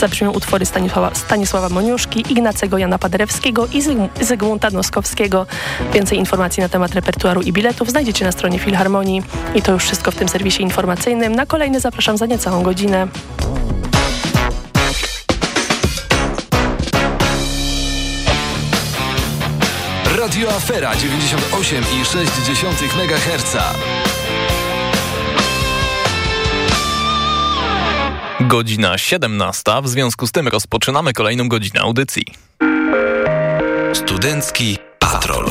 zabrzmią utwory Stanisława, Stanisława Moniuszki, Ignacego Jana Paderewskiego i Zygmunta Noskowskiego. Więcej informacji na temat repertuaru i biletów znajdziecie na stronie Filharmonii. I to już wszystko w tym serwisie informacyjnym. Na kolejny zapraszam za niecałą godzinę. Radio Afera 98,6 MHz. Godzina 17. W związku z tym rozpoczynamy kolejną godzinę audycji. Studencki Patrol.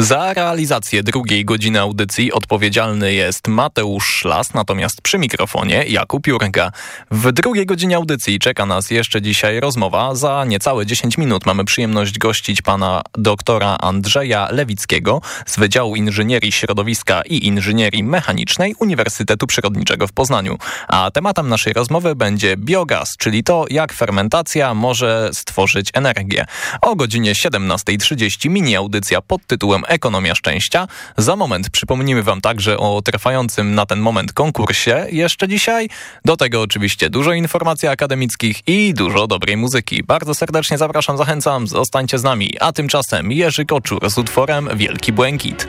Za realizację drugiej godziny audycji odpowiedzialny jest Mateusz Szlas, natomiast przy mikrofonie Jakub Jurga. W drugiej godzinie audycji czeka nas jeszcze dzisiaj rozmowa. Za niecałe 10 minut mamy przyjemność gościć pana doktora Andrzeja Lewickiego z Wydziału Inżynierii Środowiska i Inżynierii Mechanicznej Uniwersytetu Przyrodniczego w Poznaniu. A tematem naszej rozmowy będzie biogaz, czyli to, jak fermentacja może stworzyć energię. O godzinie 17.30 mini audycja pod tytułem Ekonomia Szczęścia. Za moment przypomnimy Wam także o trwającym na ten moment konkursie jeszcze dzisiaj. Do tego oczywiście dużo informacji akademickich i dużo dobrej muzyki. Bardzo serdecznie zapraszam, zachęcam, zostańcie z nami. A tymczasem Jerzy Koczur z utworem Wielki Błękit.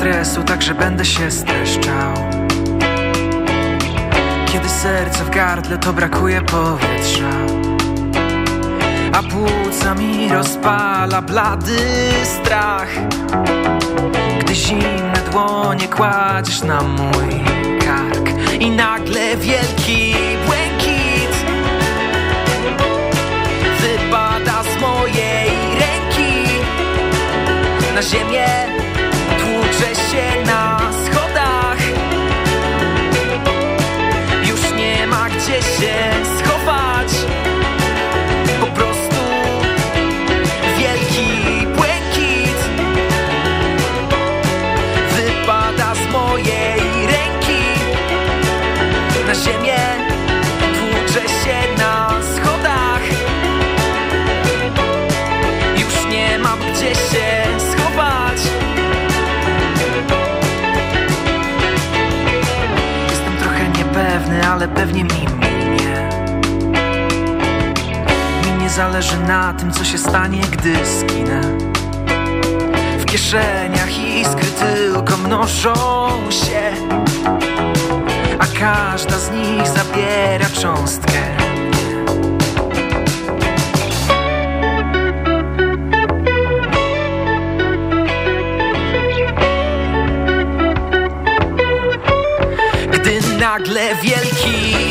Stresu, także będę się streszczał. Kiedy serce w gardle, to brakuje powietrza. A płuca mi rozpala blady strach. Gdy zimne dłonie kładziesz na mój kark I nagle wielki błękit Wypada z mojej ręki. Na ziemię się na schodach. Już nie ma gdzie się schować. Po prostu wielki błękit Wypada z mojej ręki. Na ziemię ale pewnie mi minie. Mi nie zależy na tym, co się stanie, gdy skinę W kieszeniach iskry tylko mnożą się A każda z nich zabiera cząstkę nagle wielki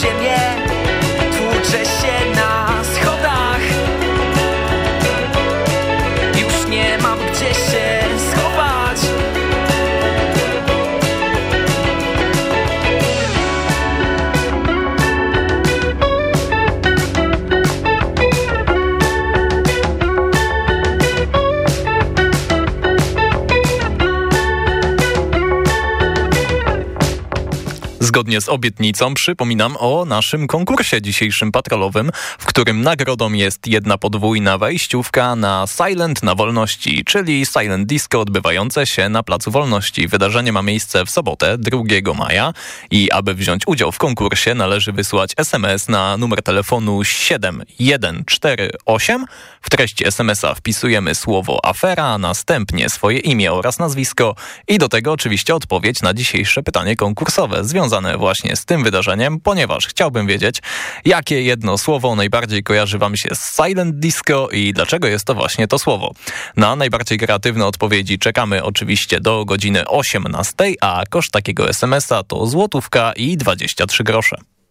ziemię Zgodnie z obietnicą przypominam o naszym konkursie dzisiejszym patrolowym, w którym nagrodą jest jedna podwójna wejściówka na Silent na Wolności, czyli Silent Disco odbywające się na Placu Wolności. Wydarzenie ma miejsce w sobotę 2 maja i aby wziąć udział w konkursie należy wysłać SMS na numer telefonu 7148. W treści SMS-a wpisujemy słowo afera, następnie swoje imię oraz nazwisko i do tego oczywiście odpowiedź na dzisiejsze pytanie konkursowe związane związane właśnie z tym wydarzeniem, ponieważ chciałbym wiedzieć, jakie jedno słowo najbardziej kojarzy wam się z Silent Disco i dlaczego jest to właśnie to słowo. Na najbardziej kreatywne odpowiedzi czekamy oczywiście do godziny 18, a koszt takiego SMS-a to złotówka i 23 grosze.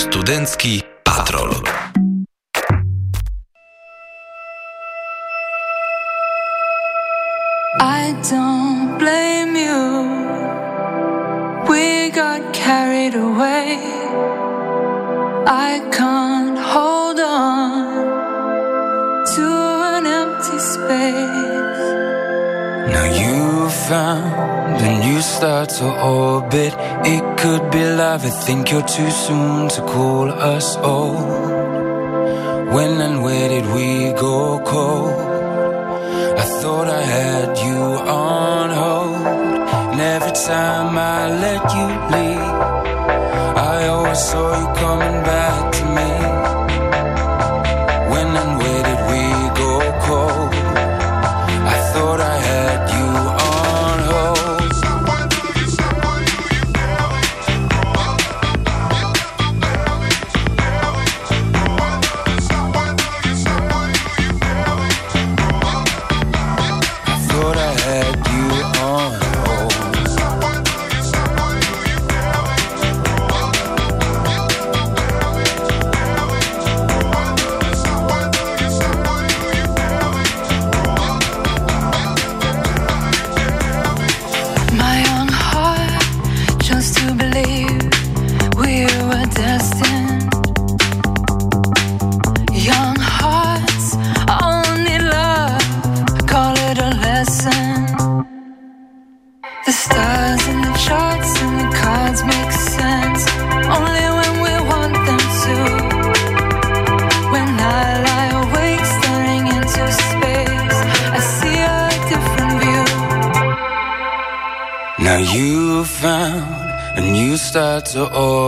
Studencki Patrol. I don't blame you. We got carried away. I can't hold on to an empty space. Now you found a new star to orbit. It could be love. I think you're too soon to call us old. When and where did we go cold? I thought I had you on hold. And every time I let you leave, I always saw you coming back to me.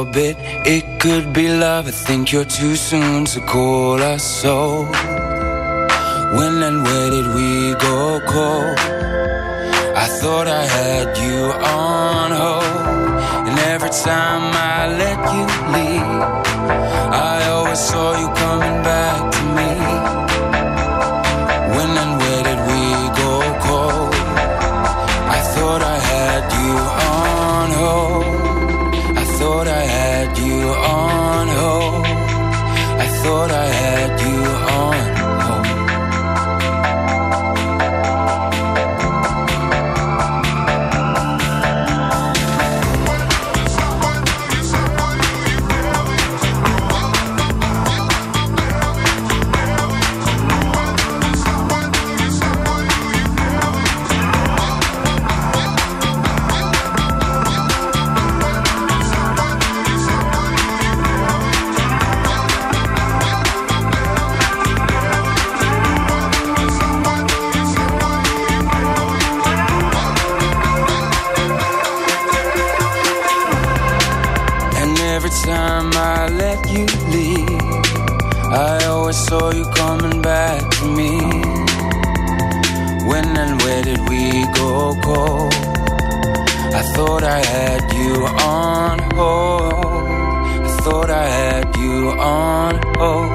Orbit. It could be love. I think you're too soon to call us so. When and where did we go cold? I thought I had you on hold. And every time I let you leave, thought I had you on hold. I thought I had you on hold.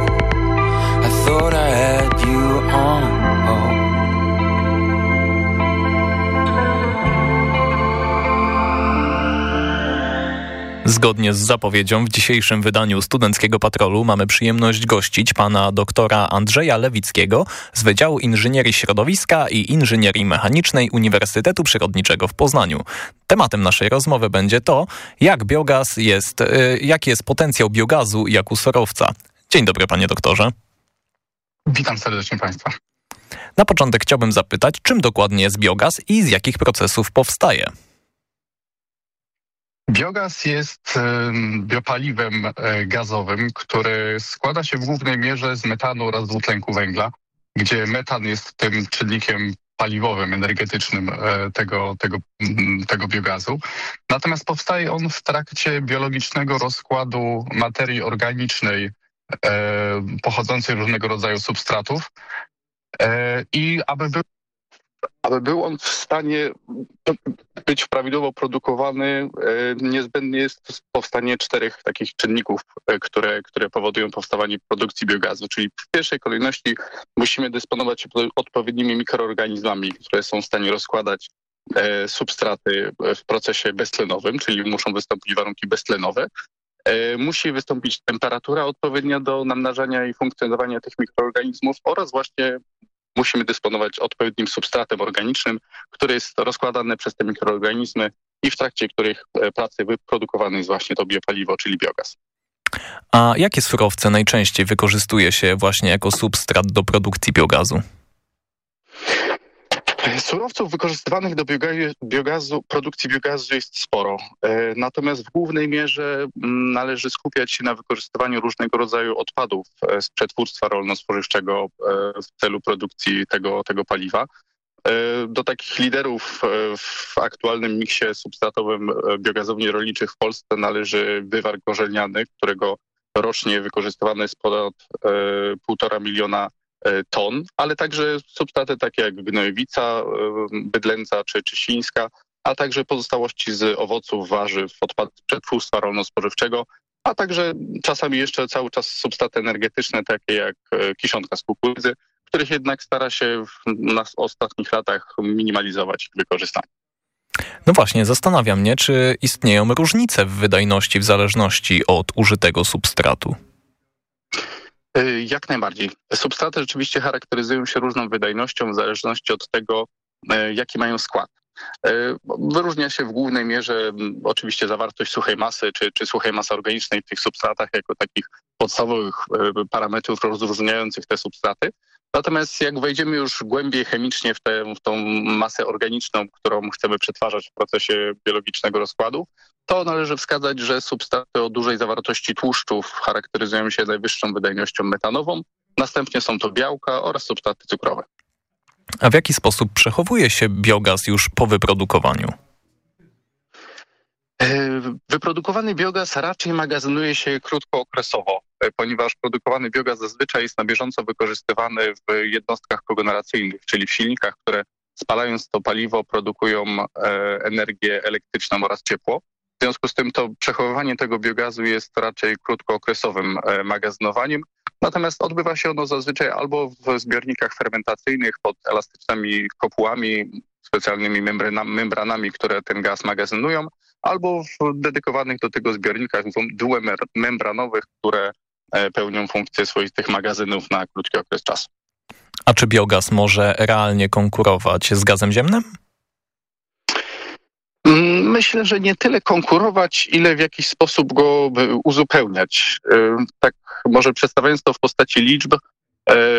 Zgodnie z zapowiedzią w dzisiejszym wydaniu Studenckiego Patrolu mamy przyjemność gościć pana doktora Andrzeja Lewickiego z Wydziału Inżynierii Środowiska i Inżynierii Mechanicznej Uniwersytetu Przyrodniczego w Poznaniu. Tematem naszej rozmowy będzie to, jak biogaz jest, yy, jaki jest potencjał biogazu jako surowca. Dzień dobry panie doktorze. Witam serdecznie państwa. Na początek chciałbym zapytać, czym dokładnie jest biogaz i z jakich procesów powstaje? Biogaz jest biopaliwem e, gazowym, które składa się w głównej mierze z metanu oraz dwutlenku węgla, gdzie metan jest tym czynnikiem paliwowym, energetycznym e, tego, tego, mm, tego biogazu. Natomiast powstaje on w trakcie biologicznego rozkładu materii organicznej e, pochodzącej z różnego rodzaju substratów. I aby był aby był on w stanie być prawidłowo produkowany, e, niezbędne jest powstanie czterech takich czynników, e, które, które powodują powstawanie produkcji biogazu. Czyli w pierwszej kolejności musimy dysponować odpowiednimi mikroorganizmami, które są w stanie rozkładać e, substraty w procesie beztlenowym, czyli muszą wystąpić warunki beztlenowe. Musi wystąpić temperatura odpowiednia do namnażania i funkcjonowania tych mikroorganizmów oraz właśnie musimy dysponować odpowiednim substratem organicznym, który jest rozkładany przez te mikroorganizmy i w trakcie których e, pracy wyprodukowane jest właśnie to biopaliwo, czyli biogaz. A jakie surowce najczęściej wykorzystuje się właśnie jako substrat do produkcji biogazu? Surowców wykorzystywanych do biogazu, produkcji biogazu jest sporo. E, natomiast w głównej mierze mm, należy skupiać się na wykorzystywaniu różnego rodzaju odpadów e, z przetwórstwa rolno-spożywczego e, w celu produkcji tego, tego paliwa. Do takich liderów w aktualnym miksie substratowym biogazowni rolniczych w Polsce należy wywar gorzelniany, którego rocznie wykorzystywane jest ponad 1,5 miliona ton, ale także substraty takie jak gnojowica, e, bydlęca czy, czy świńska, a także pozostałości z owoców, warzyw, odpadów przetwórstwa rolno-spożywczego, a także czasami jeszcze cały czas substraty energetyczne, takie jak e, kiszonka z kukurydzy, których jednak stara się w nas ostatnich latach minimalizować wykorzystanie. No właśnie, zastanawia mnie, czy istnieją różnice w wydajności w zależności od użytego substratu. E, jak najbardziej. Substraty rzeczywiście charakteryzują się różną wydajnością w zależności od tego, e, jaki mają skład. E, wyróżnia się w głównej mierze oczywiście zawartość suchej masy czy, czy suchej masy organicznej w tych substratach jako takich podstawowych parametrów rozróżniających te substraty. Natomiast jak wejdziemy już głębiej chemicznie w, tę, w tą masę organiczną, którą chcemy przetwarzać w procesie biologicznego rozkładu, to należy wskazać, że substraty o dużej zawartości tłuszczów charakteryzują się najwyższą wydajnością metanową. Następnie są to białka oraz substraty cukrowe. A w jaki sposób przechowuje się biogaz już po wyprodukowaniu? E, wyprodukowany biogaz raczej magazynuje się krótkookresowo, ponieważ produkowany biogaz zazwyczaj jest na bieżąco wykorzystywany w jednostkach kogeneracyjnych, czyli w silnikach, które spalając to paliwo produkują e, energię elektryczną oraz ciepło. W związku z tym to przechowywanie tego biogazu jest raczej krótkookresowym magazynowaniem, natomiast odbywa się ono zazwyczaj albo w zbiornikach fermentacyjnych pod elastycznymi kopułami, specjalnymi membranami, które ten gaz magazynują, albo w dedykowanych do tego zbiornikach dwumembranowych, które e, pełnią funkcję swoistych magazynów na krótki okres czasu. A czy biogaz może realnie konkurować z gazem ziemnym? Mm, myślę, że nie tyle konkurować, ile w jakiś sposób go uzupełniać. E, tak może przedstawiając to w postaci liczb, e,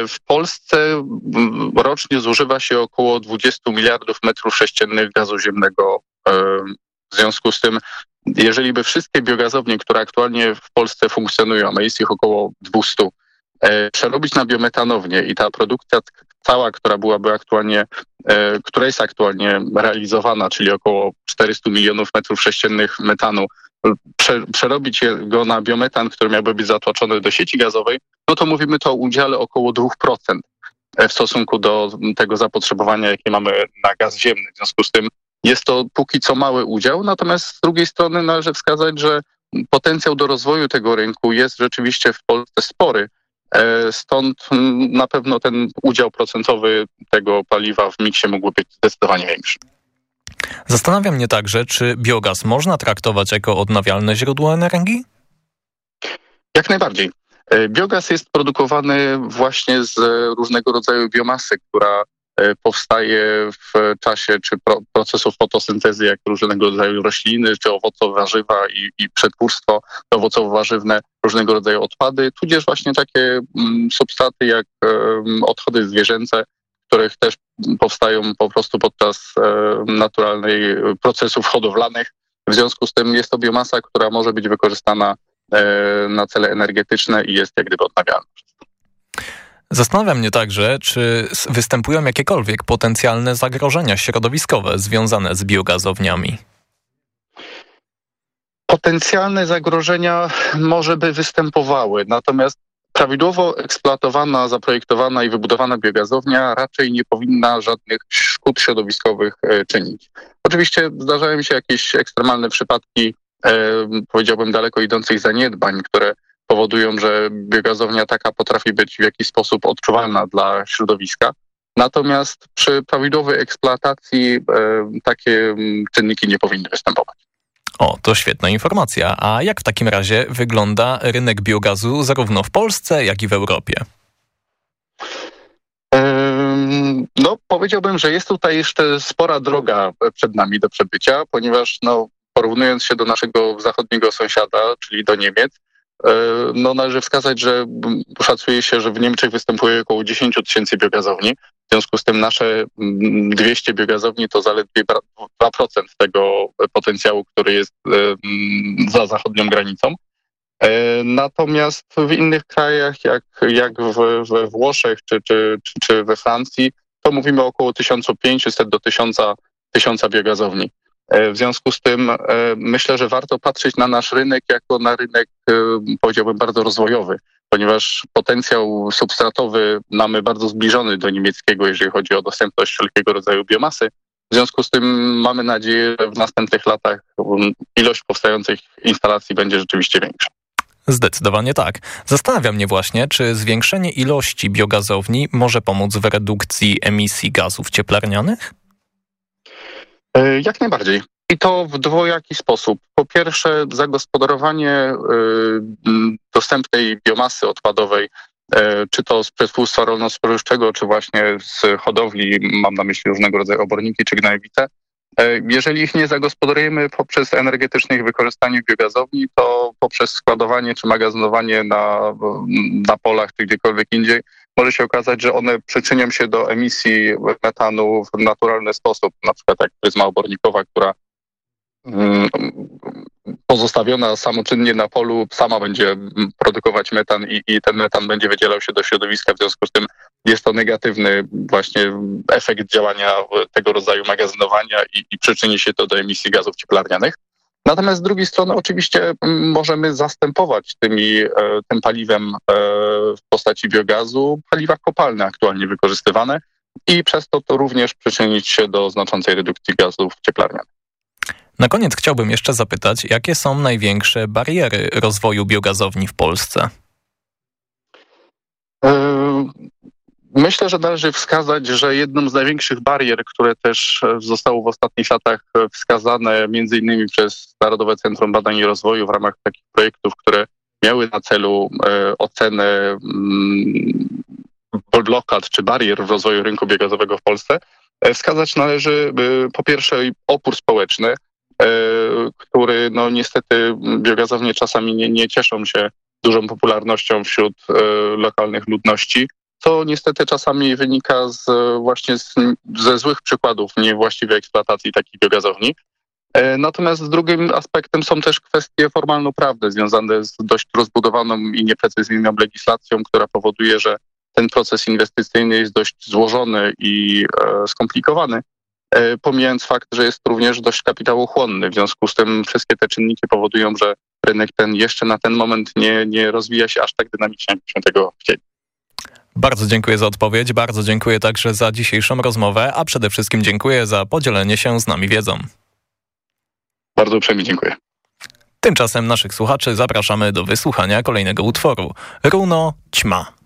w Polsce mm, rocznie zużywa się około 20 miliardów metrów sześciennych gazu ziemnego w związku z tym, jeżeli by wszystkie biogazownie, które aktualnie w Polsce funkcjonują, a jest ich około 200, e, przerobić na biometanownię i ta produkcja cała, która byłaby aktualnie, e, która jest aktualnie realizowana, czyli około 400 milionów metrów sześciennych metanu, prze, przerobić go na biometan, który miałby być zatłoczony do sieci gazowej, no to mówimy to o udziale około 2% w stosunku do tego zapotrzebowania, jakie mamy na gaz ziemny. W związku z tym jest to póki co mały udział, natomiast z drugiej strony należy wskazać, że potencjał do rozwoju tego rynku jest rzeczywiście w Polsce spory. E, stąd na pewno ten udział procentowy tego paliwa w miksie mógłby być zdecydowanie większy. Zastanawia mnie także, czy biogaz można traktować jako odnawialne źródło energii? Jak najbardziej. E, biogaz jest produkowany właśnie z różnego rodzaju biomasy, która powstaje w czasie czy pro, procesów fotosyntezy, jak różnego rodzaju rośliny, czy owoce, warzywa i, i przetwórstwo owocowo-warzywne, różnego rodzaju odpady, tudzież właśnie takie mm, substraty jak um, odchody zwierzęce, których też powstają po prostu podczas e, naturalnej procesów hodowlanych. W związku z tym jest to biomasa, która może być wykorzystana e, na cele energetyczne i jest jak gdyby odnawialna. Zastanawia mnie także, czy występują jakiekolwiek potencjalne zagrożenia środowiskowe związane z biogazowniami. Potencjalne zagrożenia może by występowały, natomiast prawidłowo eksploatowana, zaprojektowana i wybudowana biogazownia raczej nie powinna żadnych szkód środowiskowych e, czynić. Oczywiście zdarzają się jakieś ekstremalne przypadki, e, powiedziałbym daleko idących zaniedbań, które powodują, że biogazownia taka potrafi być w jakiś sposób odczuwalna dla środowiska. Natomiast przy prawidłowej eksploatacji e, takie czynniki nie powinny występować. O, to świetna informacja. A jak w takim razie wygląda rynek biogazu zarówno w Polsce, jak i w Europie? No, powiedziałbym, że jest tutaj jeszcze spora droga przed nami do przebycia, ponieważ no, porównując się do naszego zachodniego sąsiada, czyli do Niemiec, no, należy wskazać, że szacuje się, że w Niemczech występuje około 10 tysięcy biogazowni. W związku z tym nasze 200 mm, biogazowni to zaledwie 2% tego potencjału, który jest mm, za zachodnią granicą. E, natomiast w innych krajach, jak, jak we Włoszech czy, czy, czy, czy we Francji, to mówimy około 1500 do 1000, 1000 biogazowni. E, w związku z tym e, myślę, że warto patrzeć na nasz rynek jako na rynek, powiedziałbym, bardzo rozwojowy ponieważ potencjał substratowy mamy bardzo zbliżony do niemieckiego, jeżeli chodzi o dostępność wszelkiego rodzaju biomasy. W związku z tym mamy nadzieję, że w następnych latach ilość powstających instalacji będzie rzeczywiście większa. Zdecydowanie tak. Zastanawia mnie właśnie, czy zwiększenie ilości biogazowni może pomóc w redukcji emisji gazów cieplarnianych? E, jak najbardziej. I to w dwojaki sposób. Po pierwsze, zagospodarowanie y, dostępnej biomasy odpadowej, e, czy to z przetwórstwa rolno-spożywczego, czy właśnie z hodowli, mam na myśli różnego rodzaju oborniki czy gnojowice. E, jeżeli ich nie zagospodarujemy poprzez energetyczne wykorzystanie w biogazowni, to poprzez składowanie czy magazynowanie na, na polach czy gdziekolwiek indziej, może się okazać, że one przyczynią się do emisji metanu w naturalny sposób, na przykład jak pryzma obornikowa, która Mm, pozostawiona samoczynnie na polu, sama będzie produkować metan i, i, ten metan będzie wydzielał się do środowiska. W związku z tym jest to negatywny właśnie efekt działania tego rodzaju magazynowania i, i przyczyni się to do emisji gazów cieplarnianych. Natomiast z drugiej strony oczywiście możemy zastępować tymi, e, tym paliwem e, w postaci biogazu paliwa kopalne aktualnie wykorzystywane i przez to, to również przyczynić się do znaczącej redukcji gazów cieplarnianych. Na koniec chciałbym jeszcze zapytać, jakie są największe bariery rozwoju biogazowni w Polsce? E, myślę, że należy wskazać, że jedną z największych barier, które też zostało w ostatnich latach wskazane między innymi przez Narodowe Centrum Badań i Rozwoju w ramach takich projektów, które miały na celu e, ocenę mm, blokad czy barier w rozwoju rynku biogazowego w Polsce, e, wskazać należy po pierwsze opór społeczny, E, który no niestety biogazownie czasami nie, nie cieszą się dużą popularnością wśród e, lokalnych ludności, co niestety czasami wynika z, właśnie z, ze złych przykładów niewłaściwej eksploatacji takich biogazowni. E, natomiast drugim aspektem są też kwestie formalno-prawne związane z dość rozbudowaną i nieprecyzyjną legislacją, która powoduje, że ten proces inwestycyjny jest dość złożony i e, skomplikowany. E, pomijając fakt, że jest również dość kapitałochłonny. W związku z tym wszystkie te czynniki powodują, że rynek ten jeszcze na ten moment nie, nie rozwija się aż tak dynamicznie, jakbyśmy tego chcieli. Bardzo dziękuję za odpowiedź, bardzo dziękuję także za dzisiejszą rozmowę, a przede wszystkim dziękuję za podzielenie się z nami wiedzą. Bardzo uprzejmie dziękuję. Tymczasem naszych słuchaczy zapraszamy do wysłuchania kolejnego utworu. Runo Ćma.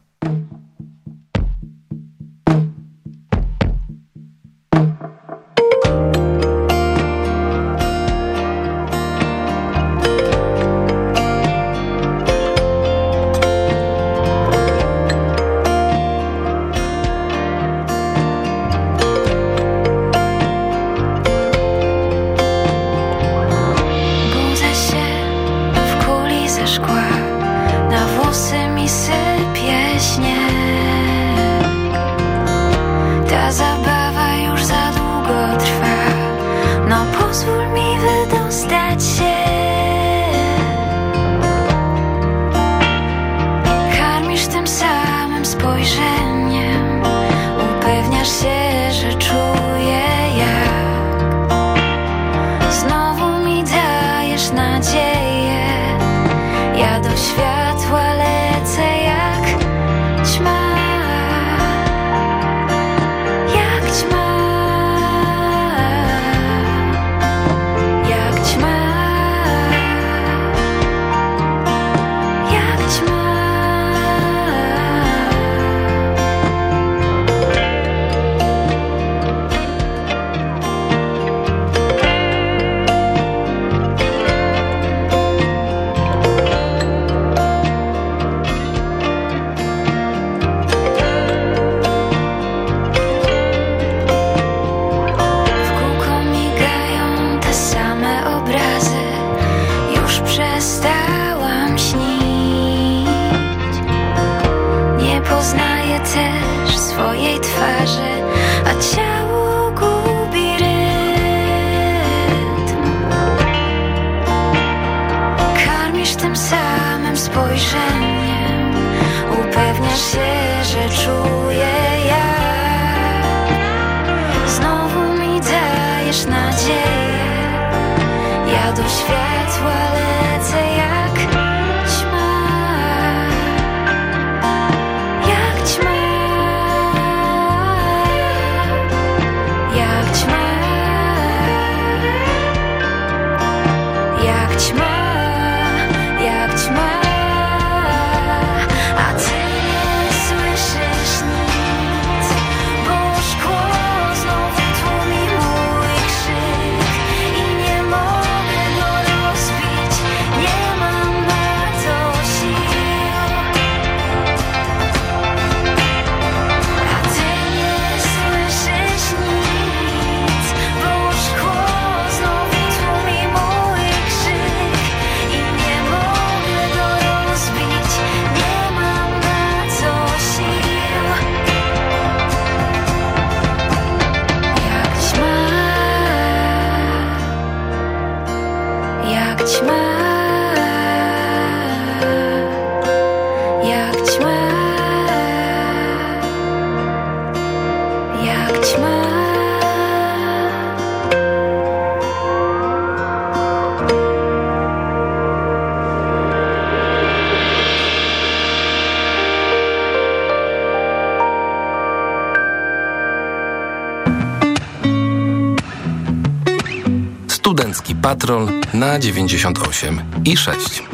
Na 98 i 6.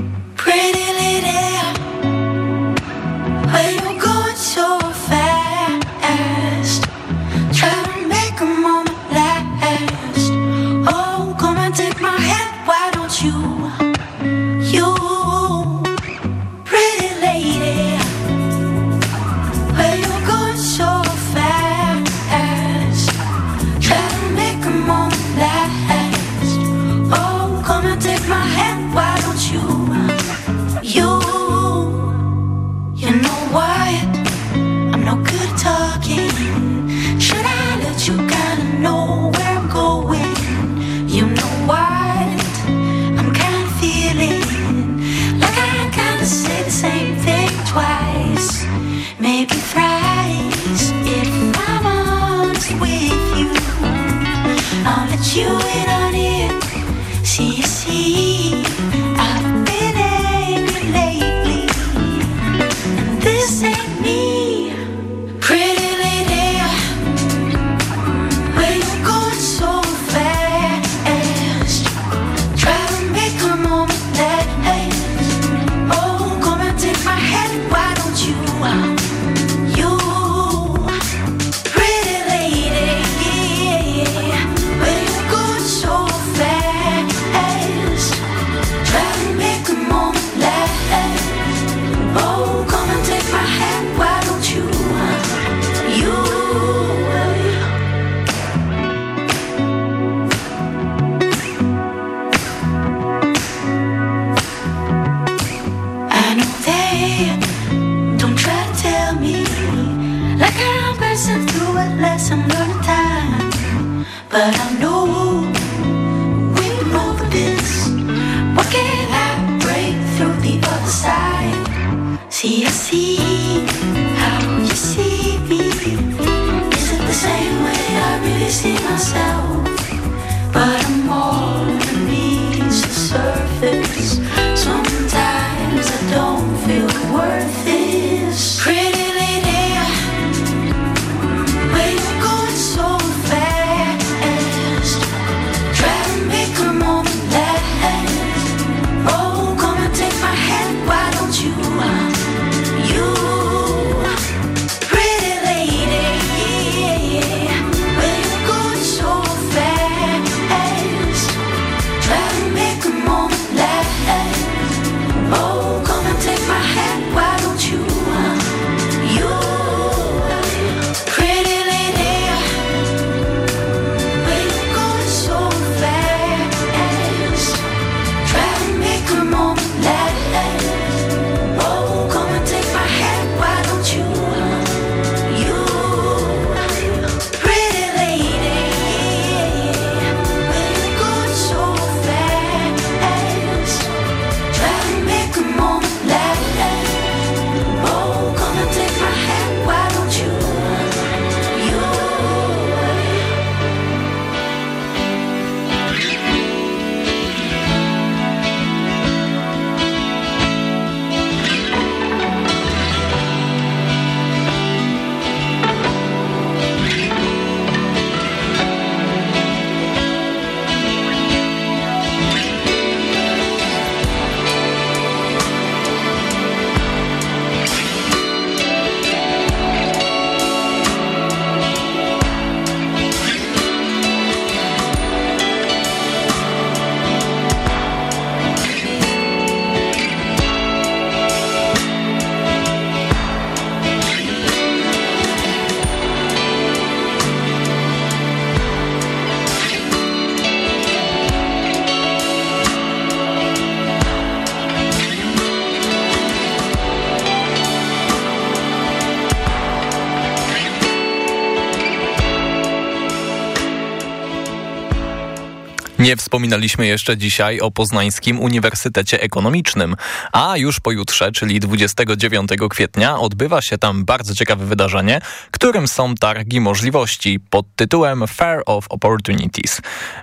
Nie wspominaliśmy jeszcze dzisiaj o Poznańskim Uniwersytecie Ekonomicznym, a już pojutrze, czyli 29 kwietnia, odbywa się tam bardzo ciekawe wydarzenie, którym są targi możliwości pod tytułem Fair of Opportunities.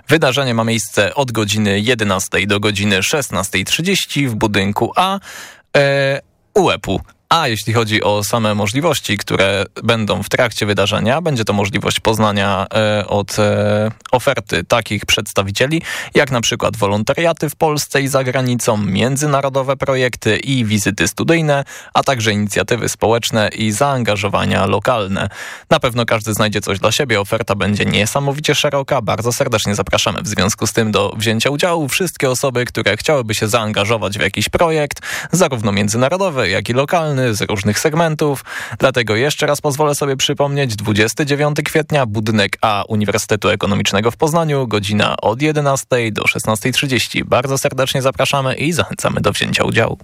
Wydarzenie ma miejsce od godziny 11 do godziny 16.30 w budynku A e, UEP-u. A jeśli chodzi o same możliwości, które będą w trakcie wydarzenia, będzie to możliwość poznania e, od e, oferty takich przedstawicieli, jak na przykład wolontariaty w Polsce i za granicą, międzynarodowe projekty i wizyty studyjne, a także inicjatywy społeczne i zaangażowania lokalne. Na pewno każdy znajdzie coś dla siebie, oferta będzie niesamowicie szeroka, bardzo serdecznie zapraszamy w związku z tym do wzięcia udziału wszystkie osoby, które chciałyby się zaangażować w jakiś projekt, zarówno międzynarodowy, jak i lokalny, z różnych segmentów. Dlatego jeszcze raz pozwolę sobie przypomnieć 29 kwietnia, budynek A Uniwersytetu Ekonomicznego w Poznaniu, godzina od 11 do 16.30. Bardzo serdecznie zapraszamy i zachęcamy do wzięcia udziału.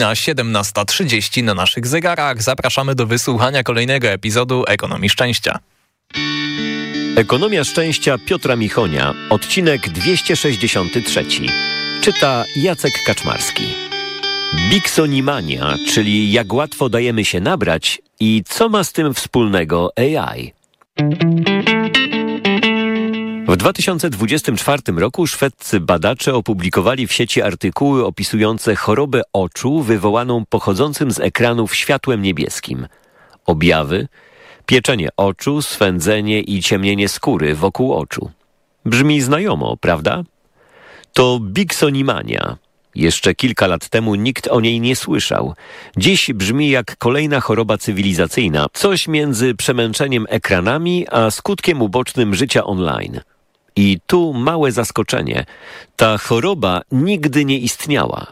Godzina 17.30 na naszych zegarach. Zapraszamy do wysłuchania kolejnego epizodu Ekonomii Szczęścia. Ekonomia Szczęścia Piotra Michonia, odcinek 263. Czyta Jacek Kaczmarski. Biksonimania, czyli jak łatwo dajemy się nabrać i co ma z tym wspólnego AI. W 2024 roku szwedzcy badacze opublikowali w sieci artykuły opisujące chorobę oczu wywołaną pochodzącym z ekranów światłem niebieskim. Objawy pieczenie oczu, swędzenie i ciemnienie skóry wokół oczu. Brzmi znajomo, prawda? To biksonimania. Jeszcze kilka lat temu nikt o niej nie słyszał. Dziś brzmi jak kolejna choroba cywilizacyjna, coś między przemęczeniem ekranami a skutkiem ubocznym życia online. I tu małe zaskoczenie. Ta choroba nigdy nie istniała.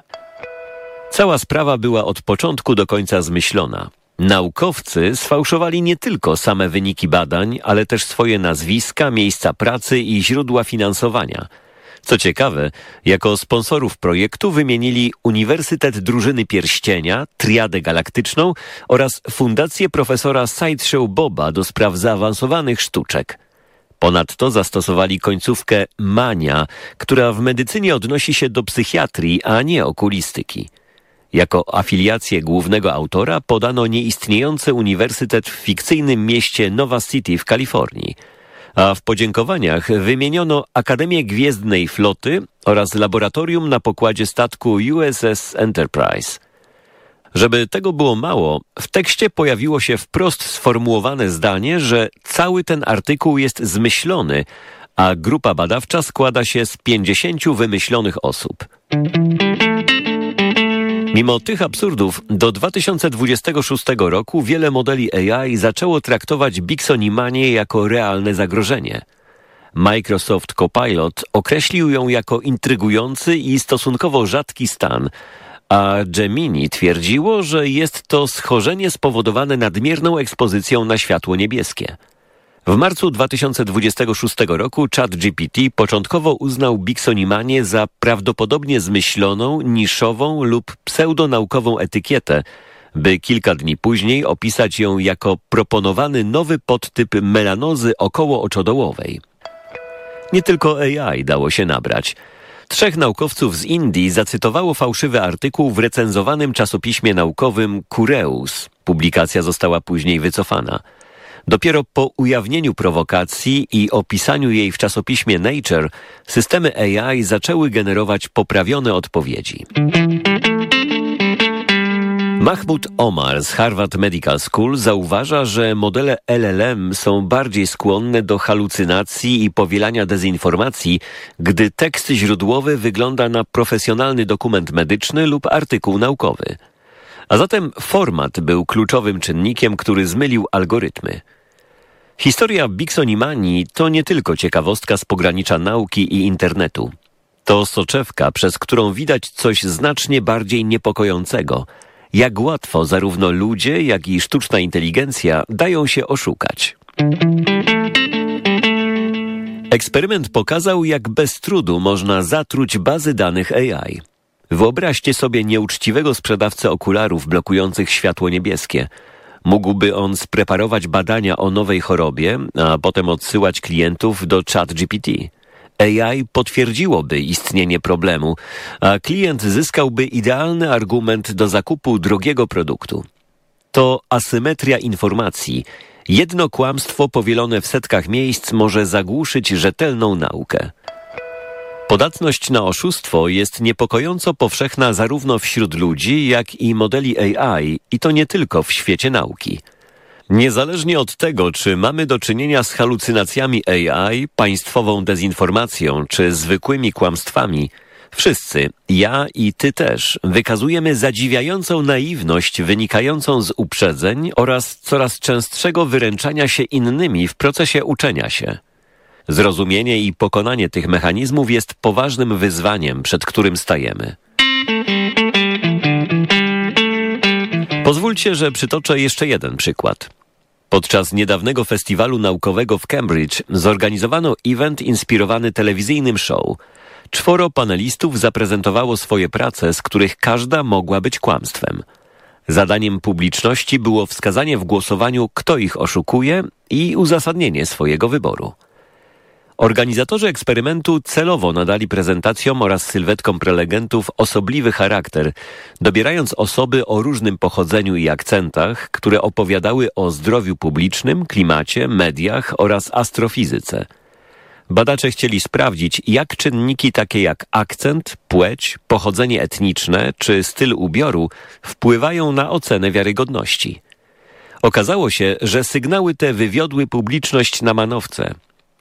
Cała sprawa była od początku do końca zmyślona. Naukowcy sfałszowali nie tylko same wyniki badań, ale też swoje nazwiska, miejsca pracy i źródła finansowania. Co ciekawe, jako sponsorów projektu wymienili Uniwersytet Drużyny Pierścienia, Triadę Galaktyczną oraz Fundację profesora Sideshow Boba do spraw zaawansowanych sztuczek. Ponadto zastosowali końcówkę mania, która w medycynie odnosi się do psychiatrii, a nie okulistyki. Jako afiliację głównego autora podano nieistniejący uniwersytet w fikcyjnym mieście Nova City w Kalifornii, a w podziękowaniach wymieniono Akademię Gwiezdnej Floty oraz laboratorium na pokładzie statku USS Enterprise. Żeby tego było mało, w tekście pojawiło się wprost sformułowane zdanie, że cały ten artykuł jest zmyślony, a grupa badawcza składa się z 50 wymyślonych osób. Mimo tych absurdów, do 2026 roku wiele modeli AI zaczęło traktować Bixonimanię jako realne zagrożenie. Microsoft Copilot określił ją jako intrygujący i stosunkowo rzadki stan, a Gemini twierdziło, że jest to schorzenie spowodowane nadmierną ekspozycją na światło niebieskie. W marcu 2026 roku ChatGPT początkowo uznał Bixonimanię za prawdopodobnie zmyśloną, niszową lub pseudonaukową etykietę, by kilka dni później opisać ją jako proponowany nowy podtyp melanozy okołooczodołowej. Nie tylko AI dało się nabrać. Trzech naukowców z Indii zacytowało fałszywy artykuł w recenzowanym czasopiśmie naukowym Cureus. Publikacja została później wycofana. Dopiero po ujawnieniu prowokacji i opisaniu jej w czasopiśmie Nature, systemy AI zaczęły generować poprawione odpowiedzi. Mahmoud Omar z Harvard Medical School zauważa, że modele LLM są bardziej skłonne do halucynacji i powielania dezinformacji, gdy tekst źródłowy wygląda na profesjonalny dokument medyczny lub artykuł naukowy. A zatem format był kluczowym czynnikiem, który zmylił algorytmy. Historia Bixonimanii to nie tylko ciekawostka z pogranicza nauki i internetu. To soczewka, przez którą widać coś znacznie bardziej niepokojącego. Jak łatwo zarówno ludzie, jak i sztuczna inteligencja dają się oszukać. Eksperyment pokazał, jak bez trudu można zatruć bazy danych AI. Wyobraźcie sobie nieuczciwego sprzedawcę okularów blokujących światło niebieskie – Mógłby on spreparować badania o nowej chorobie, a potem odsyłać klientów do ChatGPT. AI potwierdziłoby istnienie problemu, a klient zyskałby idealny argument do zakupu drogiego produktu. To asymetria informacji. Jedno kłamstwo powielone w setkach miejsc może zagłuszyć rzetelną naukę. Podatność na oszustwo jest niepokojąco powszechna zarówno wśród ludzi, jak i modeli AI, i to nie tylko w świecie nauki. Niezależnie od tego, czy mamy do czynienia z halucynacjami AI, państwową dezinformacją czy zwykłymi kłamstwami, wszyscy, ja i ty też, wykazujemy zadziwiającą naiwność wynikającą z uprzedzeń oraz coraz częstszego wyręczania się innymi w procesie uczenia się. Zrozumienie i pokonanie tych mechanizmów jest poważnym wyzwaniem, przed którym stajemy. Pozwólcie, że przytoczę jeszcze jeden przykład. Podczas niedawnego festiwalu naukowego w Cambridge zorganizowano event inspirowany telewizyjnym show. Czworo panelistów zaprezentowało swoje prace, z których każda mogła być kłamstwem. Zadaniem publiczności było wskazanie w głosowaniu, kto ich oszukuje i uzasadnienie swojego wyboru. Organizatorzy eksperymentu celowo nadali prezentacjom oraz sylwetkom prelegentów osobliwy charakter, dobierając osoby o różnym pochodzeniu i akcentach, które opowiadały o zdrowiu publicznym, klimacie, mediach oraz astrofizyce. Badacze chcieli sprawdzić, jak czynniki takie jak akcent, płeć, pochodzenie etniczne czy styl ubioru wpływają na ocenę wiarygodności. Okazało się, że sygnały te wywiodły publiczność na manowce –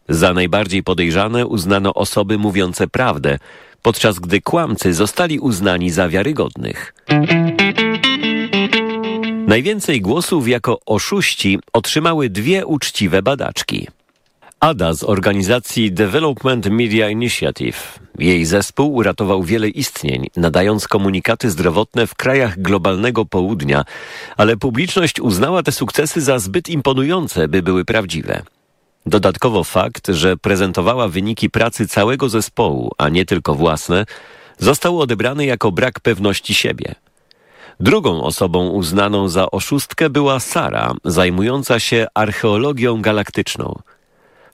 za najbardziej podejrzane uznano osoby mówiące prawdę, podczas gdy kłamcy zostali uznani za wiarygodnych. Najwięcej głosów jako oszuści otrzymały dwie uczciwe badaczki. Ada z organizacji Development Media Initiative. Jej zespół uratował wiele istnień, nadając komunikaty zdrowotne w krajach globalnego południa, ale publiczność uznała te sukcesy za zbyt imponujące, by były prawdziwe. Dodatkowo fakt, że prezentowała wyniki pracy całego zespołu, a nie tylko własne, został odebrany jako brak pewności siebie. Drugą osobą uznaną za oszustkę była Sara, zajmująca się archeologią galaktyczną.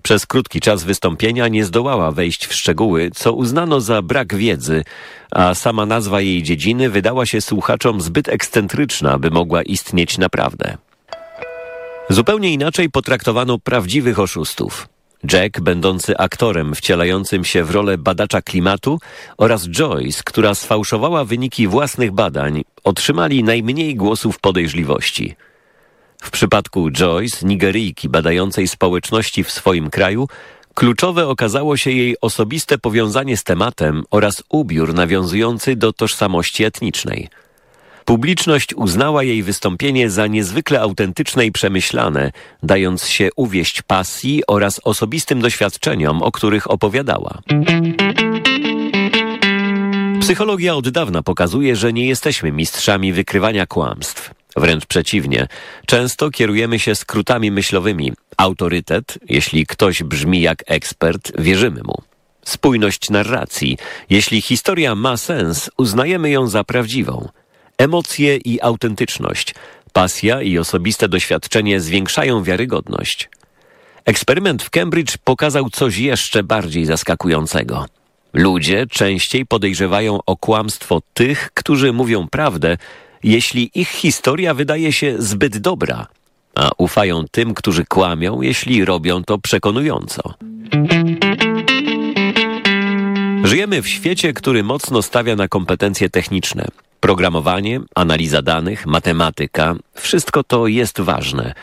Przez krótki czas wystąpienia nie zdołała wejść w szczegóły, co uznano za brak wiedzy, a sama nazwa jej dziedziny wydała się słuchaczom zbyt ekscentryczna, by mogła istnieć naprawdę. Zupełnie inaczej potraktowano prawdziwych oszustów. Jack, będący aktorem wcielającym się w rolę badacza klimatu oraz Joyce, która sfałszowała wyniki własnych badań, otrzymali najmniej głosów podejrzliwości. W przypadku Joyce, Nigeryjki badającej społeczności w swoim kraju, kluczowe okazało się jej osobiste powiązanie z tematem oraz ubiór nawiązujący do tożsamości etnicznej – Publiczność uznała jej wystąpienie za niezwykle autentyczne i przemyślane, dając się uwieść pasji oraz osobistym doświadczeniom, o których opowiadała. Psychologia od dawna pokazuje, że nie jesteśmy mistrzami wykrywania kłamstw. Wręcz przeciwnie, często kierujemy się skrótami myślowymi. Autorytet, jeśli ktoś brzmi jak ekspert, wierzymy mu. Spójność narracji, jeśli historia ma sens, uznajemy ją za prawdziwą. Emocje i autentyczność, pasja i osobiste doświadczenie zwiększają wiarygodność. Eksperyment w Cambridge pokazał coś jeszcze bardziej zaskakującego. Ludzie częściej podejrzewają o kłamstwo tych, którzy mówią prawdę, jeśli ich historia wydaje się zbyt dobra, a ufają tym, którzy kłamią, jeśli robią to przekonująco. Żyjemy w świecie, który mocno stawia na kompetencje techniczne. Programowanie, analiza danych, matematyka wszystko to jest ważne,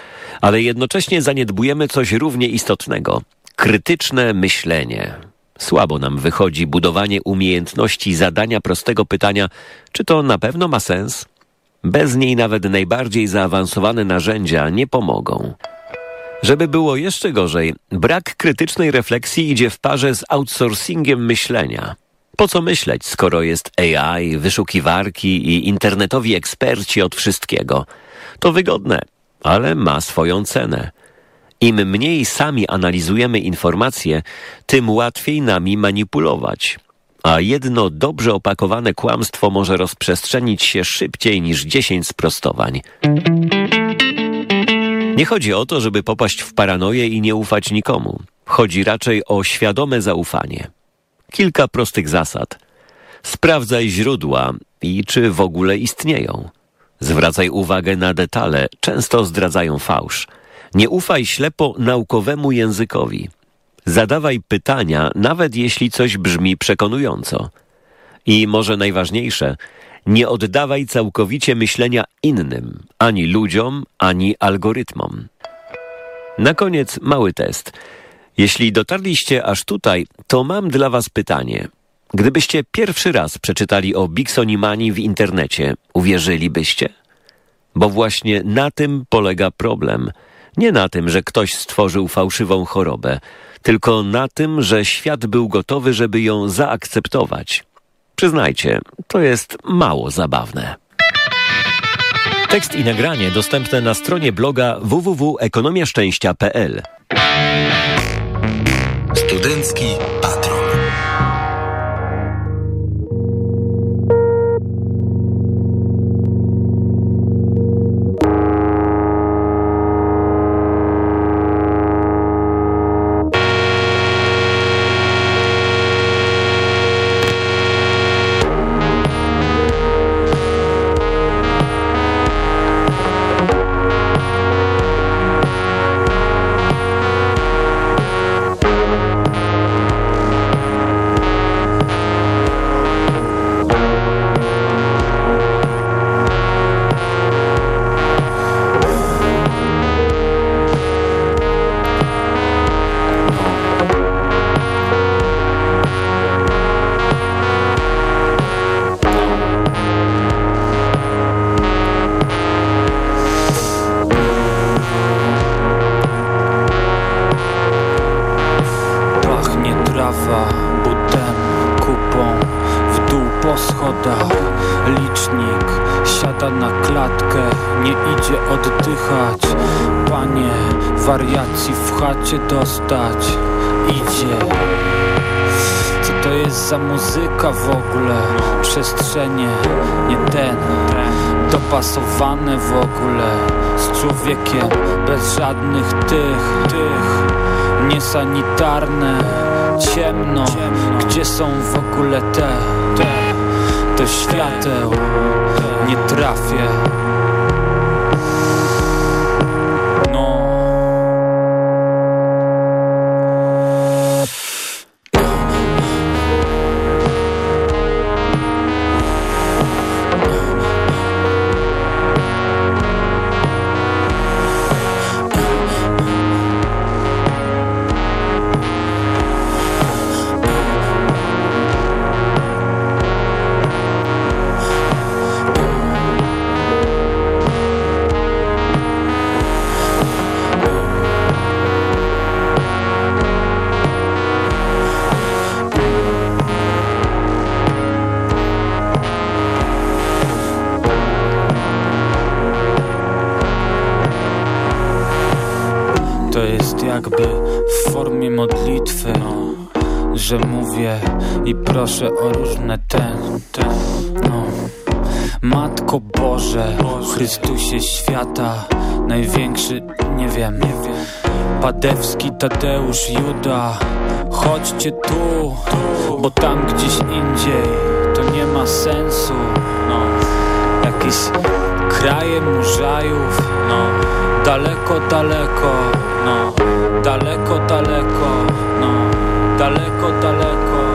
ale jednocześnie zaniedbujemy coś równie istotnego krytyczne myślenie. Słabo nam wychodzi budowanie umiejętności zadania prostego pytania, czy to na pewno ma sens? Bez niej nawet najbardziej zaawansowane narzędzia nie pomogą. Żeby było jeszcze gorzej, brak krytycznej refleksji idzie w parze z outsourcingiem myślenia. Po co myśleć, skoro jest AI, wyszukiwarki i internetowi eksperci od wszystkiego? To wygodne, ale ma swoją cenę. Im mniej sami analizujemy informacje, tym łatwiej nami manipulować. A jedno dobrze opakowane kłamstwo może rozprzestrzenić się szybciej niż dziesięć sprostowań. Nie chodzi o to, żeby popaść w paranoję i nie ufać nikomu. Chodzi raczej o świadome zaufanie. Kilka prostych zasad. Sprawdzaj źródła i czy w ogóle istnieją. Zwracaj uwagę na detale, często zdradzają fałsz. Nie ufaj ślepo naukowemu językowi. Zadawaj pytania, nawet jeśli coś brzmi przekonująco. I może najważniejsze, nie oddawaj całkowicie myślenia innym, ani ludziom, ani algorytmom. Na koniec mały test. Jeśli dotarliście aż tutaj, to mam dla Was pytanie. Gdybyście pierwszy raz przeczytali o Bixonimanii w internecie, uwierzylibyście? Bo właśnie na tym polega problem. Nie na tym, że ktoś stworzył fałszywą chorobę, tylko na tym, że świat był gotowy, żeby ją zaakceptować. Przyznajcie, to jest mało zabawne. Tekst i nagranie dostępne na stronie bloga www.ekonomiaszczęścia.pl. Studencki Patron. Żadnych tych, tych Niesanitarne, ciemno, gdzie są w ogóle te, te, te świateł? Nie trafię. I proszę o różne ten, ten, no. Matko Boże, Chrystusie świata, największy, nie wiem, nie wiem. Padewski, Tadeusz, Juda, chodźcie tu, bo tam gdzieś indziej to nie ma sensu, no. Jakieś kraje murzajów, no. Daleko, daleko, no. Daleko, daleko, no. Daleko, daleko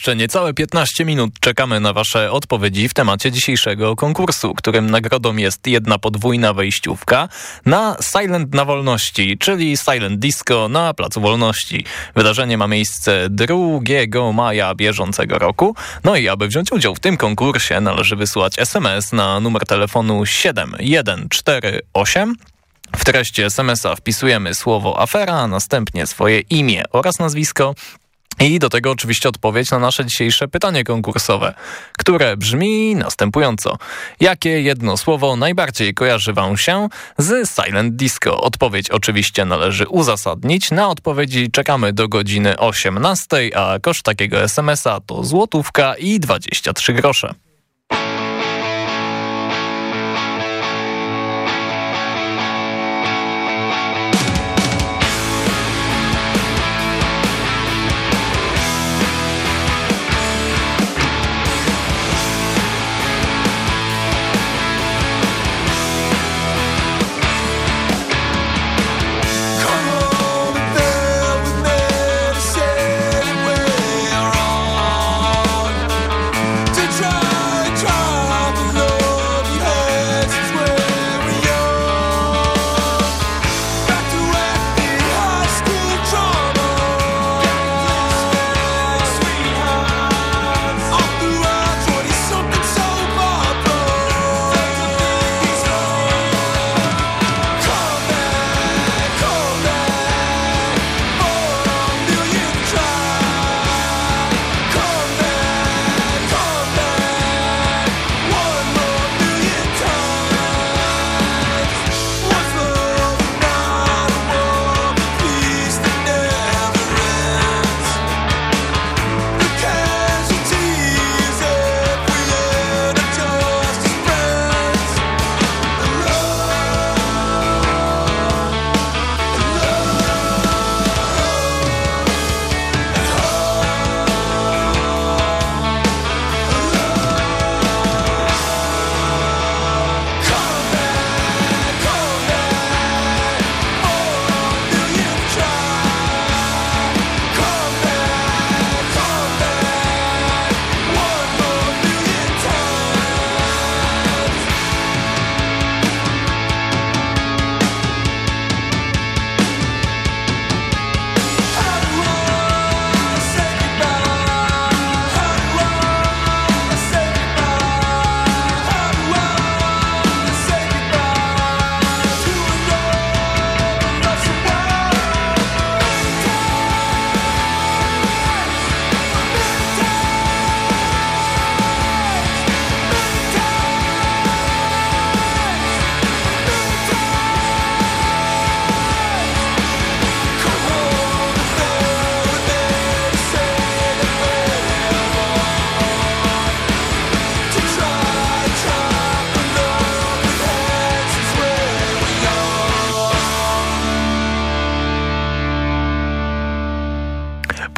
Jeszcze niecałe 15 minut czekamy na Wasze odpowiedzi w temacie dzisiejszego konkursu, którym nagrodą jest jedna podwójna wejściówka na Silent na Wolności, czyli Silent Disco na Placu Wolności. Wydarzenie ma miejsce 2 maja bieżącego roku. No i aby wziąć udział w tym konkursie należy wysłać SMS na numer telefonu 7148 w treści SMS-a wpisujemy słowo afera, następnie swoje imię oraz nazwisko i do tego oczywiście odpowiedź na nasze dzisiejsze pytanie konkursowe, które brzmi następująco. Jakie jedno słowo najbardziej kojarzy Wam się z Silent Disco? Odpowiedź oczywiście należy uzasadnić. Na odpowiedzi czekamy do godziny 18, a koszt takiego SMS-a to złotówka i 23 grosze.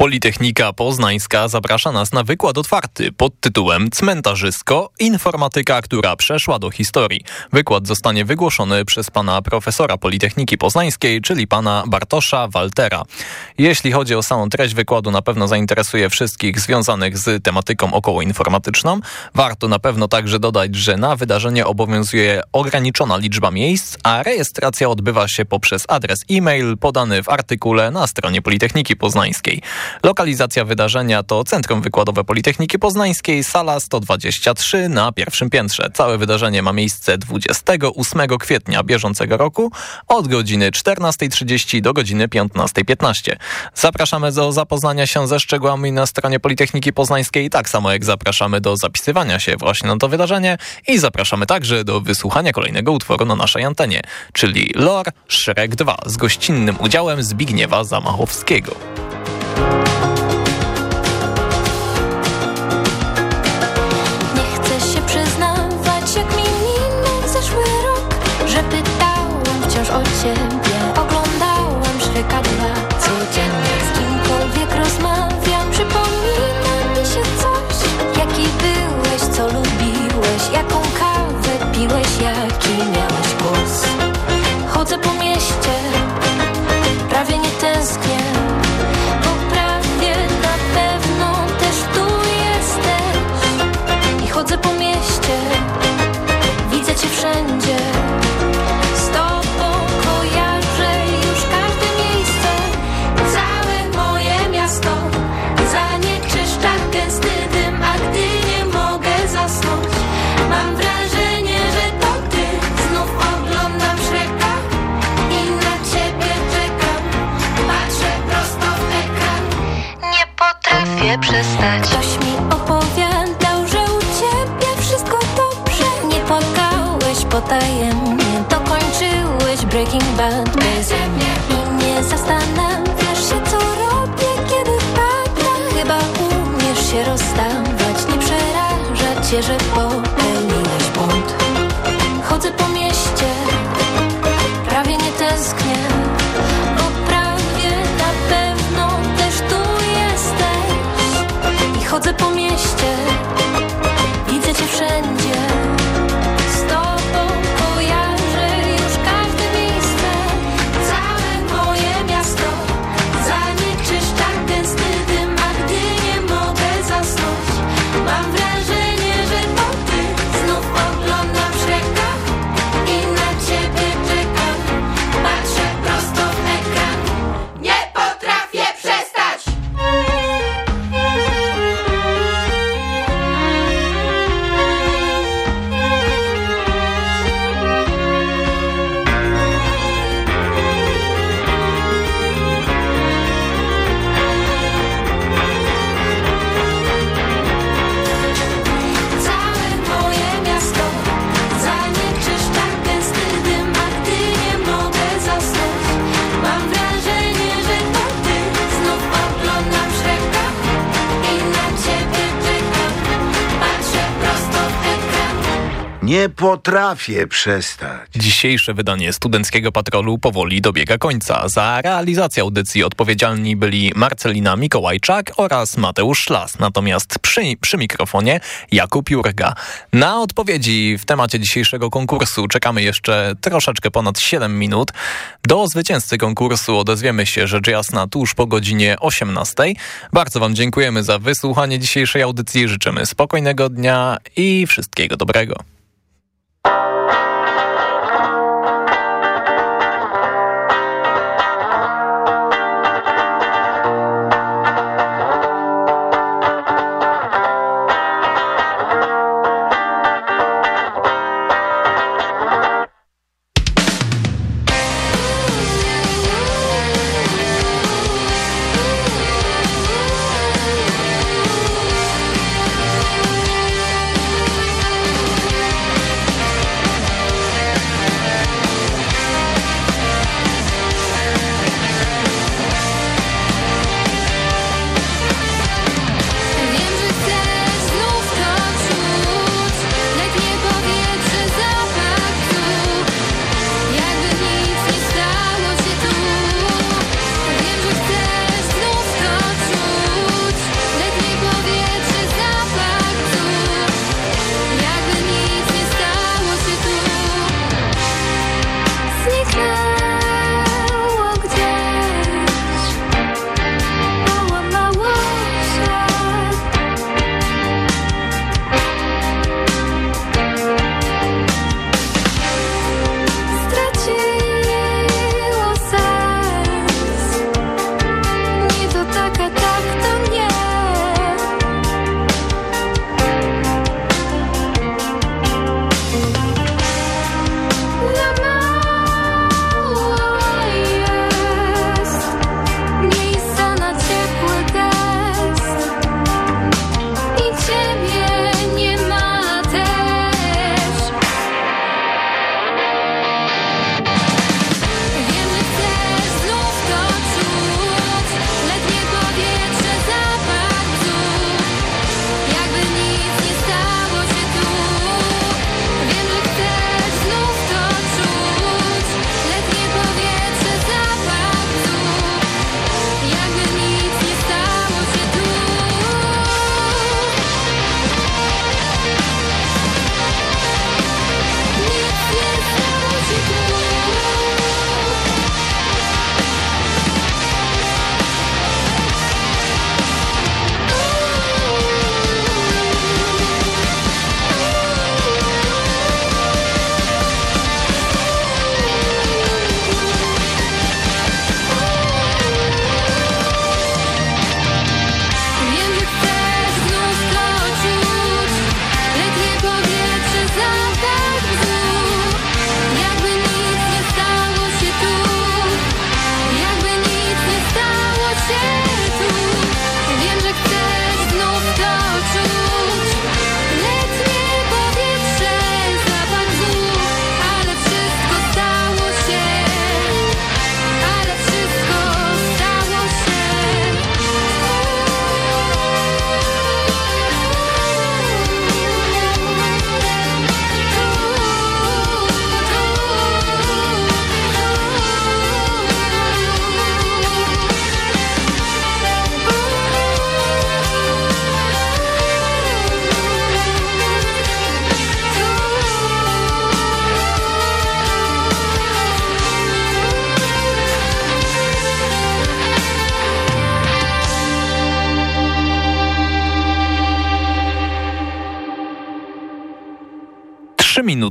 Politechnika Poznańska zaprasza nas na wykład otwarty pod tytułem Cmentarzysko – informatyka, która przeszła do historii. Wykład zostanie wygłoszony przez pana profesora Politechniki Poznańskiej, czyli pana Bartosza Waltera. Jeśli chodzi o samą treść wykładu, na pewno zainteresuje wszystkich związanych z tematyką okołoinformatyczną. Warto na pewno także dodać, że na wydarzenie obowiązuje ograniczona liczba miejsc, a rejestracja odbywa się poprzez adres e-mail podany w artykule na stronie Politechniki Poznańskiej. Lokalizacja wydarzenia to Centrum Wykładowe Politechniki Poznańskiej, sala 123 na pierwszym piętrze. Całe wydarzenie ma miejsce 28 kwietnia bieżącego roku od godziny 14.30 do godziny 15.15. Zapraszamy do zapoznania się ze szczegółami na stronie Politechniki Poznańskiej, tak samo jak zapraszamy do zapisywania się właśnie na to wydarzenie i zapraszamy także do wysłuchania kolejnego utworu na naszej antenie, czyli Lore Shrek 2 z gościnnym udziałem Zbigniewa Zamachowskiego. przed południem. Nie potrafię przestać. Dzisiejsze wydanie Studenckiego Patrolu powoli dobiega końca. Za realizację audycji odpowiedzialni byli Marcelina Mikołajczak oraz Mateusz Szlas. Natomiast przy, przy mikrofonie Jakub Jurga. Na odpowiedzi w temacie dzisiejszego konkursu czekamy jeszcze troszeczkę ponad 7 minut. Do zwycięzcy konkursu odezwiemy się rzecz jasna tuż po godzinie 18. Bardzo Wam dziękujemy za wysłuchanie dzisiejszej audycji. Życzymy spokojnego dnia i wszystkiego dobrego.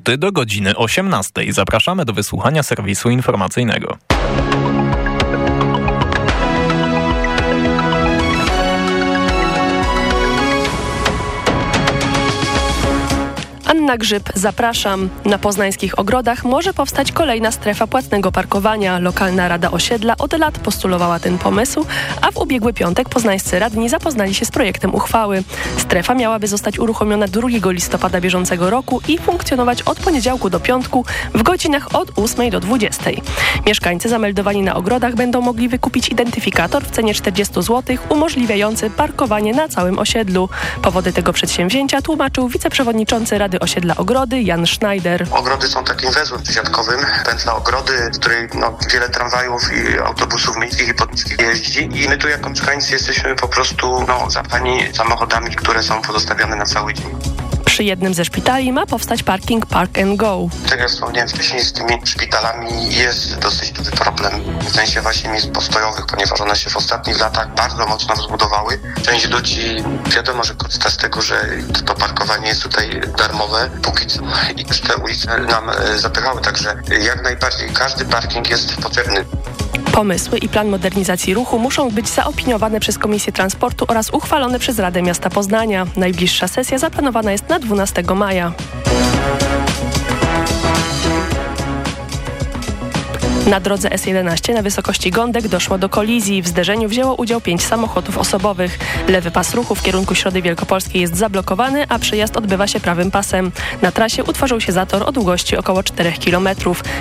Minuty do godziny 18. Zapraszamy do wysłuchania serwisu informacyjnego. Anna Grzyb, zapraszam. Na poznańskich ogrodach może powstać kolejna strefa płatnego parkowania. Lokalna Rada Osiedla od lat postulowała ten pomysł, a w ubiegły piątek poznańscy radni zapoznali się z projektem uchwały. Strefa miałaby zostać uruchomiona 2 listopada bieżącego roku i funkcjonować od poniedziałku do piątku w godzinach od 8 do 20. Mieszkańcy zameldowani na ogrodach będą mogli wykupić identyfikator w cenie 40 zł umożliwiający parkowanie na całym osiedlu. Powody tego przedsięwzięcia tłumaczył wiceprzewodniczący Rady Osiedla Ogrody Jan Schneider. Ogrody są takim węzłem przesiadkowym, pętla Ogrody, w której no, wiele tramwajów i autobusów miejskich i podmiejskich jeździ i my tu jako mieszkańcy jesteśmy po prostu no, zapchani samochodami, które są pozostawione na cały dzień. Przy jednym ze szpitali ma powstać parking Park and Go. Tak jak wspomniałem wcześniej, z tymi szpitalami jest dosyć duży problem w sensie właśnie miejsc postojowych, ponieważ one się w ostatnich latach bardzo mocno rozbudowały. Część ludzi wiadomo, że korzysta z tego, że to parkowanie jest tutaj darmowe, póki co i też te ulice nam e, zapychały, także jak najbardziej każdy parking jest potrzebny. Pomysły i plan modernizacji ruchu muszą być zaopiniowane przez Komisję Transportu oraz uchwalone przez Radę Miasta Poznania. Najbliższa sesja zaplanowana jest na 12 maja. Na drodze S11 na wysokości Gądek doszło do kolizji. W zderzeniu wzięło udział pięć samochodów osobowych. Lewy pas ruchu w kierunku Środy Wielkopolskiej jest zablokowany, a przejazd odbywa się prawym pasem. Na trasie utworzył się zator o długości około 4 km.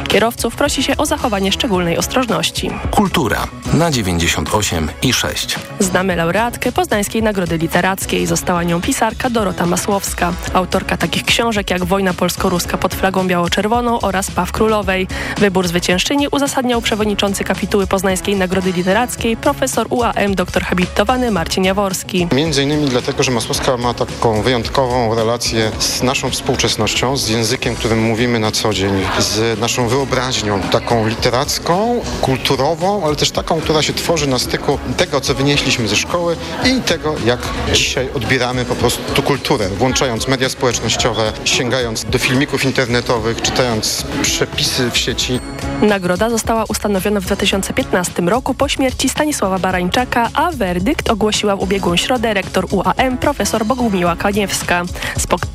Kierowców prosi się o zachowanie szczególnej ostrożności. Kultura na 98 i 6. Znamy laureatkę Poznańskiej Nagrody Literackiej. Została nią pisarka Dorota Masłowska. Autorka takich książek jak Wojna polsko-ruska pod flagą biało-czerwoną oraz Paw Królowej. Wybór zwyciężczyni uzasadniał przewodniczący kapituły Poznańskiej Nagrody Literackiej profesor UAM dr habilitowany Marcin Jaworski. Między innymi dlatego, że Masłowska ma taką wyjątkową relację z naszą współczesnością, z językiem, którym mówimy na co dzień, z naszą wyobraźnią taką literacką, kulturową, ale też taką, która się tworzy na styku tego, co wynieśliśmy ze szkoły i tego, jak dzisiaj odbieramy po prostu kulturę, włączając media społecznościowe, sięgając do filmików internetowych, czytając przepisy w sieci. Nagroda została ustanowiona w 2015 roku po śmierci Stanisława Barańczaka, a werdykt ogłosiła w ubiegłą środę rektor UAM profesor Bogumiła Kaniewska.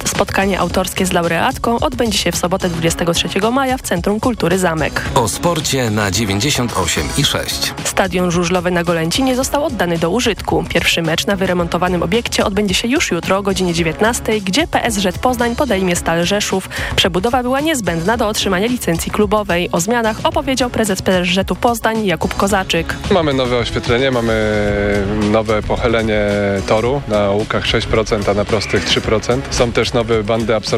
Spotkanie autorskie z laureatką odbędzie się w sobotę 23 maja w Centrum Kultury Zamek. O sporcie na 98 i 6. Stadion żużlowy na Golęcinie został oddany do użytku. Pierwszy mecz na wyremontowanym obiekcie odbędzie się już jutro o godzinie 19, gdzie PSŻ Poznań podejmie Stal Rzeszów. Przebudowa była niezbędna do otrzymania licencji klubowej. O zmianach opowiedział prezes PSŻ Poznań Jakub Kozaczyk. Mamy nowe oświetlenie, mamy nowe pochylenie toru na łukach 6%, a na prostych 3%. Są też nowe bandy absorpcyjne